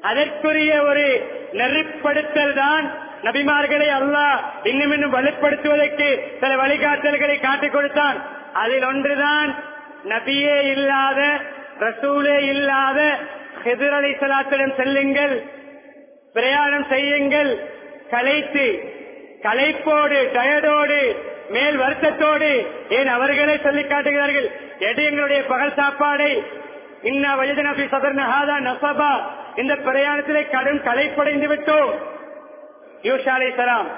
அதற்குரிய ஒரு நெறிப்படுத்தல் தான் நபிமார்களை அல்லாஹ் இன்னும் இன்னும் வலுப்படுத்துவதற்கு சில வழிகாட்டல்களை காட்டிக் கொடுத்தான். அதில் ஒன்றுதான் நபியே இல்லாத ரசூலே இல்லாத ஹெதிர் அலை சலாத்திடம் செல்லுங்கள் பிரயாணம் செய்யுங்கள் கலைத்து களைப்போடு டயர்டோடு மேல் வருத்தத்தோடு ஏன் அவர்களே சொல்லி காட்டுகிறார்கள்? எடு எங்களுடைய பகல் சாப்பாடை இன்ன வயதனபி சதர்னஹாதா நசபா இந்த பிரயாணத்திலே கடும் களைப்படைந்து விட்டோம். யூஷா அலைஹிஸ்ஸலாம்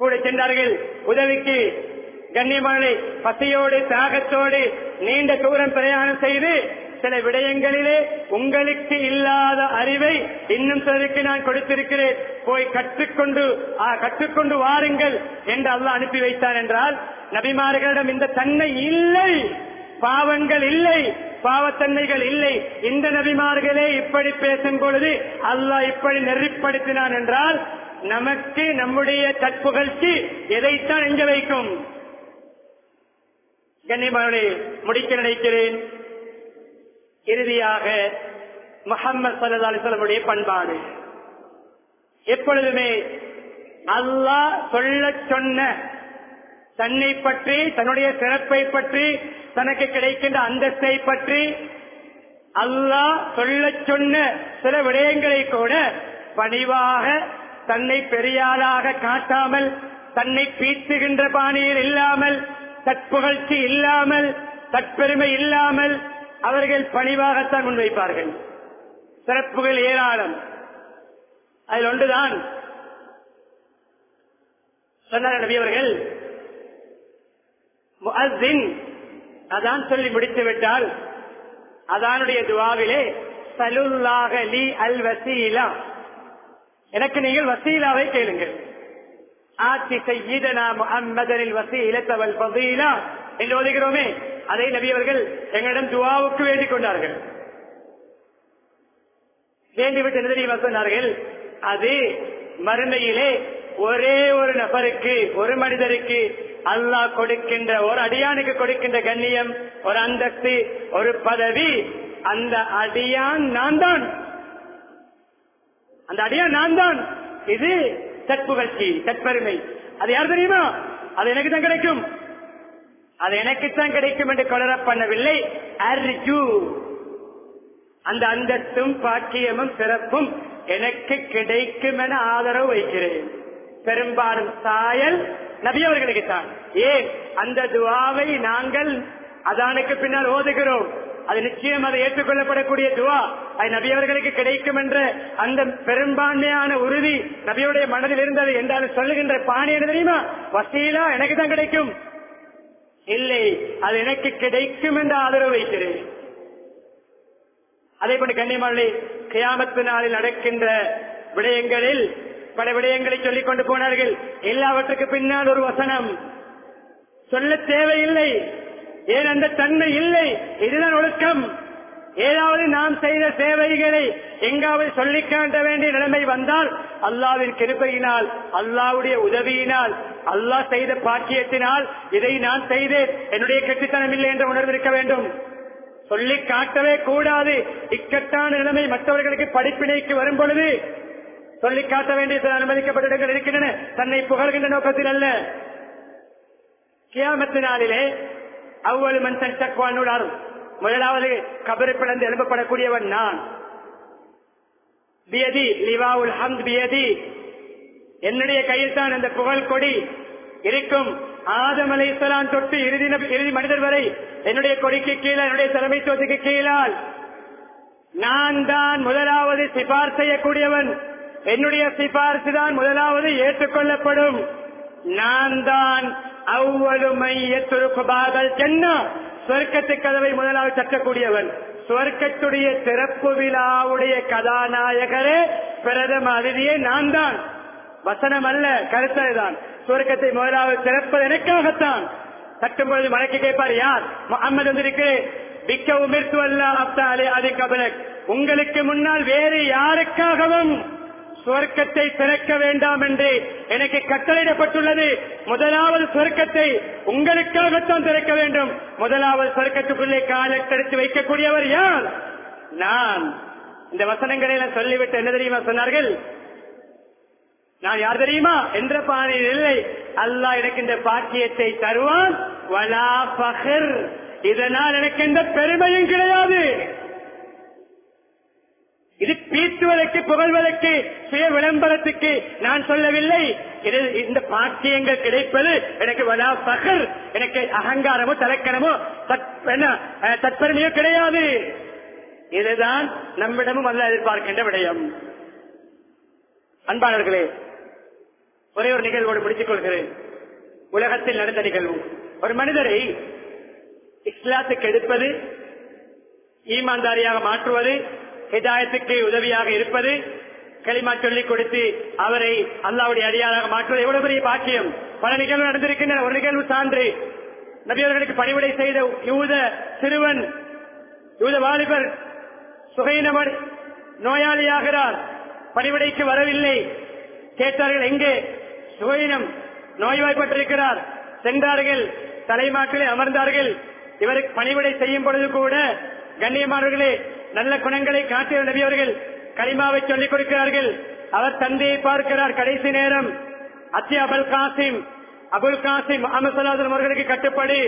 கூட சென்றார்கள். உதவிக்கு கண்ணியமான பசியோடு தாகத்தோடு நீண்ட தூரம் பிரயாணம் செய்து சில விடயங்களிலே உங்களுக்கு இல்லாத அறிவை இன்னும் சிலருக்கு நான் கொடுத்திருக்கிறேன். போய் கற்றுக்கொண்டு ஆ, கற்றுக்கொண்டு வாருங்கள் என்று அல்லாஹ் அனுப்பி வைத்தான் என்றால் நபிமார்களிடம் இந்த தன்மை இல்லை பாவங்கள் இல்லை பாவத்தன்மைகள் இல்லை. இந்த நபிமார்களே இப்படி பேசும் பொழுது அல்லாஹ் இப்படி நெறிப்படுத்தினான் என்றால் நமக்கு நம்முடைய தற்புகழ்ச்சி எதைத்தான் எங்க வைக்கும்? கண்ணியமானே முடிக்க நினைக்கிறேன். இறுதியாக முகமது சல்லா அலிஸ்லமுடைய பண்பாடு. எப்பொழுதுமே அல்லாஹ் சொல்ல சொன்ன தன்னை பற்றி தன்னுடைய சிறப்பை பற்றி தனக்கு கிடைக்கின்ற அந்தஸ்தை பற்றி அல்லாஹ் சொல்ல சொன்ன சில விடயங்களை கூட பணிவாக தன்னை பெரியாளாக காட்டாமல் தன்னை பீத்துகின்ற பாணியில் இல்லாமல் தற்புகழ்ச்சி இல்லாமல் தற்பெருமை இல்லாமல் அவர்கள் பணிவாகத்தான் முன்வைப்பார்கள் சிறப்புகள் ஏராளம். அதில் ஒன்றுதான் சொன்னார் நபி அவர்கள் அதான் சொல்லி முடித்து விட்டால் அதானுடைய துவாவிலே சலுல்லாக லி அல் வசீலா. எனக்கு நீங்கள் வசீலாவை கேளுங்கள். ஆட்சி செய்தனா முஹம்மதனில் வசீலத்த வல் என்று ஓதுகிறோமே. அதை நபி அவர்கள் எங்களிடம் துவாவுக்கு வேண்டிக் கொண்டார்கள். வேண்டிவிட்டு என்ன தெரியுமா சொன்னார்கள்? அது மருமையிலே ஒரே ஒரு நபருக்கு ஒரு மனிதருக்கு அல்லாஹ் கொடுக்கின்ற ஒரு அடியானுக்கு கொடுக்கின்ற கண்ணியம் ஒரு அந்தஸ்து ஒரு பதவி அந்த அடியான் நான் தான். அந்த அடியான் நான் தான். இது தற்புகழ்ச்சி தற்பெருமை. அது யார் தெரியுமா? அது எனக்கு தான் கிடைக்கும். அது எனக்குத்தான் கிடைக்கும் என்று கொலர பண்ணவில்லை. அர்ஜு. அந்த அந்தஸ்தும் பாக்கியமும் சிறப்பும் எனக்கு கிடைக்கும் என ஆதரவு வைக்கிறேன். பெரும்பாலும் சாயல் நபியவர்களுக்கு தான். ஏன்? அந்த துவாவை நாங்கள் அதானுக்கு பின்னால் ஓதுகிறோம். அது நிச்சயம் அதை ஏற்றுக்கொள்ளப்படக்கூடிய துவா. அது நபியவர்களுக்கு கிடைக்கும் என்ற அந்த பெரும்பான்மையான உறுதி நபியுடைய மனதில் இருந்தது என்றாலும் சொல்லுகின்ற பாணி என்ன தெரியுமா? வசீலா எனக்கு தான் கிடைக்கும். இல்லை அது எனக்கு கிடைக்கும் என்று ஆதரவு வைக்கிறேன். அதே போல கண்ணியமாளி கியாமத்து நாளில் நடக்கின்ற விடயங்களில் பல விடயங்களை சொல்லிக் கொண்டு போனார்கள். எல்லாவற்றுக்கு பின்னால் ஒரு வசனம். சொல்ல தேவையில்லை ஏன் அந்த தன்மை இல்லை? இதுதான் ஒழுக்கம். ஏதாவது நாம் செய்த சேவைகளை எங்காவது சொல்லி காட்ட வேண்டிய நிலைமை வந்தால் அல்லாவின் கிருப்பையினால் அல்லாவுடைய உதவியினால் அல்லாஹ் செய்த பாக்கியத்தினால் இதை நான் செய்தேன். என்னுடைய கெட்டித்தனம் இல்லை என்ற உணர்வு இருக்க வேண்டும். சொல்லி காட்டவே கூடாது. இக்கட்டான நிலைமை மற்றவர்களுக்கு படிப்பினைக்கு வரும் பொழுது சொல்லி காட்ட வேண்டிய சில அனுமதிக்கப்பட்ட இடங்கள் இருக்கின்றன. தன்னை புகழ்கின்ற நோக்கத்தில் அல்ல. கியாமத்தினாலே அவ்வளவு மனுஷன் தக்குவான் முதலாவது கபரை பிளந்து எழுப்பப்படக்கூடியவன் நான். பியதி லிவாவுல் ஹம்த் பியதி. என்னுடைய கையில் தான் அந்த புகழ் கொடி இருக்கும். ஆதம் அலைசலான் தொட்டு இறுதி இறுதி மனிதர் வரை என்னுடைய கொடிக்கு கீழே என்னுடைய தலைமைத்துவத்துக்கு கீழால் நான் தான் முதலாவது சிபார் செய்யக்கூடியவன். என்னுடைய சிபார்சு தான் முதலாவது ஏற்றுக்கொள்ளப்படும். நான் தான் அவ்வளுமையத்துருக்குபாதல் சென்னா சொர்க்கத்து கதவை முதலாவது தட்டக்கூடியவன். சொர்க்கத்துடைய சிறப்பு விழாவுடைய கதாநாயகரே பிரதம அதிதியே நான் தான் வசனம் அல்ல கருத்ததுதான் சுவர்க்கத்தை முதலாவது திறப்பது எனக்காகத்தான். தட்டும் பொழுது மலைக்கு கேட்பார் யார்? முகம்மது வந்திருக்கு பிக்க உமிர்த்து அல்ல அப்தாலே அது கபலக். உங்களுக்கு முன்னால் வேறு யாருக்காகவும் சுவர்க்கத்தை திறக்க வேண்டாம் என்று எனக்கு கட்டளையிடப்பட்டுள்ளது. முதலாவது சுவர்க்கத்தை உங்களுக்காகத்தான் திறக்க வேண்டும். முதலாவது சுவர்க்கத்துக்குள்ளே காலெடுத்து வைக்கக்கூடியவர் யார்? நான். இந்த வசனங்களை எல்லாம் சொல்லிவிட்டு என்ன தெரியுமா சொன்னார்கள்? நான் யார் தெரியுமா? என்ற பாணியில் இல்லை. அல்லாஹ் எனக்கு இந்த பாக்கியத்தை தருவான். வலா இதனால் எனக்கு எந்த பெருமையும் கிடையாது. இது பீத்துவதற்கு புகழ்வதற்கு சுய விளம்பரத்துக்கு நான் சொல்லவில்லை. இது இந்த பாக்கியங்கள் கிடைப்பது எனக்கு வலா பகர் எனக்கு அகங்காரமோ தலைக்கணமோ தத்- அஹ், தற்பெருமையோ கிடையாது. இதுதான் நம்மிடமும் அல்ல எதிர்பார்க்கின்ற விடயம். அன்பாளர்களே ஒரே ஒரு நிகழ்வோடு முடித்துக் கொள்கிறேன். உலகத்தில் நடந்த நிகழ்வு. ஒரு மனிதரை இஸ்லாத்துக்கு எடுப்பது ஈமான்தாரியாக மாற்றுவது ஹிதாயத்துக்கு உதவியாக இருப்பது களிமா சொல்லிக் கொடுத்து அவரை அல்லாவுடைய அடியாராக மாற்றுவது எவ்வளவு பெரிய பாக்கியம். பல நிகழ்வு நடந்திருக்கின்றன. ஒரு நிகழ்வு சான்று நபியவர்களுக்கு பணிவிடை செய்த யூத சிறுவன் யூத வாலிபர் சுகையினவர் நோயாளியாகிறார். பணிவிடைக்கு வரவில்லை. கேட்டார்கள் எங்கே? சுகையினம் நோய்வாய்ப்பட்டிருக்கிறார். சென்றார்கள். தலைமாட்டில் அமர்ந்தார்கள். இவருக்கு பணிவிடை செய்யும் பொழுது கூட கண்ணியமானவர்களே நல்ல குணங்களை காட்டிய நபியவர்கள் களிமாவை சொல்லிக் கொடுக்கிறார்கள். அவர் தந்தையை பார்க்கிறார் கடைசி நேரம். அத்தி அபுல் காசிம் அபுல் காசிம் அமசலாசன் அவர்களுக்கு கட்டுப்படி.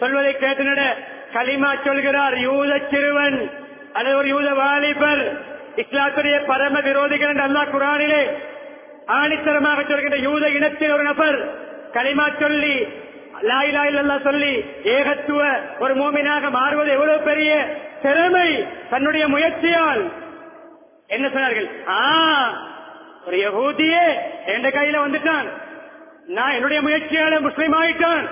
சொல்வதை கேட்டு கலிமா களிமா சொல்கிறார் யூத சிறுவன் அல்லது ஒரு யூத வாலிபர் இஸ்லாத்துடைய பரம விரோதிகள் என்று அல்லாஹ் குரானிலே ஆணித்தரமாக சொல்கின்ற யூத இனத்தில் ஒரு நபர் களிமா சொல்லி லாய் இல்லல்லா சொல்லி ஏகத்துவ ஒரு மூமினாக மாறுவது எவ்வளவு பெரிய திறமை தன்னுடைய முயற்சியால். என்ன சொன்னார்கள்? ஆ ஒரு யகூதியே என்ற கையில வந்துட்டான். நான் என்னுடைய முயற்சியால முஸ்லீம் ஆயிட்டான்.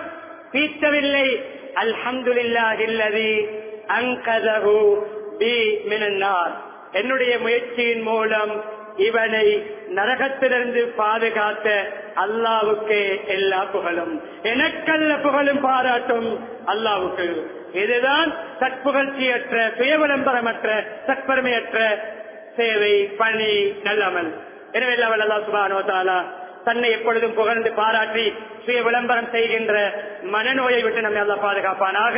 பீத்தவில்லை. அல்ஹம்துலில்லாஹ் இல்லதி அங்கதஹு பி மினன்னார். என்னுடைய முயற்சியின் மூலம் இவனை நரகத்திலிருந்து பாதுகாத்த அல்லாவுக்கு எல்லா புகழும். எனக்கல்ல புகழும் பாராட்டும் அல்லாவுக்கு. இதுதான் தற்புகழ்ச்சியற்ற சுய விளம்பரமற்ற தற்பெருமையற்ற சேவை பணி நல்லமல் எனவே அல்லா சுபானோ தாலா தன்னை எப்பொழுதும் புகழ்ந்து பாராட்டி சுய விளம்பரம் செய்கின்ற மனநோயை விட்டு நம்மை அல்ல பாதுகாப்பானாக.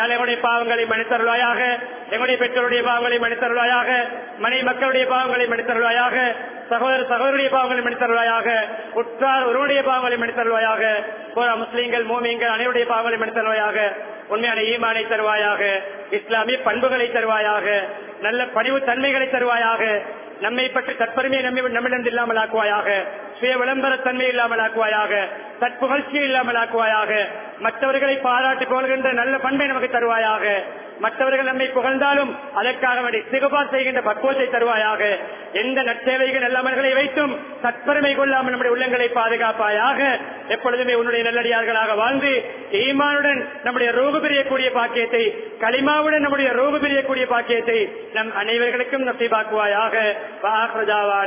எங்களுடைய பாவங்களை மன்னித்தருள்வாயாக? எங்களுடைய பெற்றோருடைய பாவங்களை மன்னித்தருள்வாயாக? மனை மக்களுடைய பாவங்களை மன்னித்தருள்வாயாக? சகோதர சகோதரிய பாவங்களை மன்னித்தருள்வாயாக? உற்றார் ஒருவருடைய பாவங்களை மன்னித்தருள்வாயாக? போரா முஸ்லீம்கள் மூமியங்கள் அனைவருடைய பாவங்களை மன்னித்தருள்வாயாக? உண்மையான ஈமானை தருவாயாக? இஸ்லாமிய பண்புகளை தருவாயாக? நல்ல பணிவு தன்மைகளை தருவாயாக? நம்மை பற்றி தற்பெருமையை நம்மிடம் இல்லாமல் ஆக்குவாயாக சுய விளம்பரத்தன்மை இல்லாமல் ஆக்குவாயாக தற்புகழ்ச்சி இல்லாமல் ஆக்குவாயாக மற்றவர்களை பாராட்டிக் கொள்கின்ற நல்ல பண்பை நமக்கு தருவாயாக மற்றவர்கள் நம்மை புகழ்ந்தாலும் அதற்காக வேண்டி செய்கின்ற பக்குவத்தை தருவாயாக எந்த நற்சேவைகள் நல்லவர்களை வைத்தும் தற்பெருமை கொள்ளாமல் நம்முடைய உள்ளங்களை பாதுகாப்பாயாக எப்பொழுதுமே உன்னுடைய நல்லடியார்களாக வாழ்ந்து ஈமானுடன் நம்முடைய ரோகு பிரியக்கூடிய பாக்கியத்தை களிமாவுடன் நம்முடைய ரோகு பிரியக்கூடிய பாக்கியத்தை நம் அனைவர்களுக்கும் நசீபாக்குவாயாக. வாஹ்ரஜாவான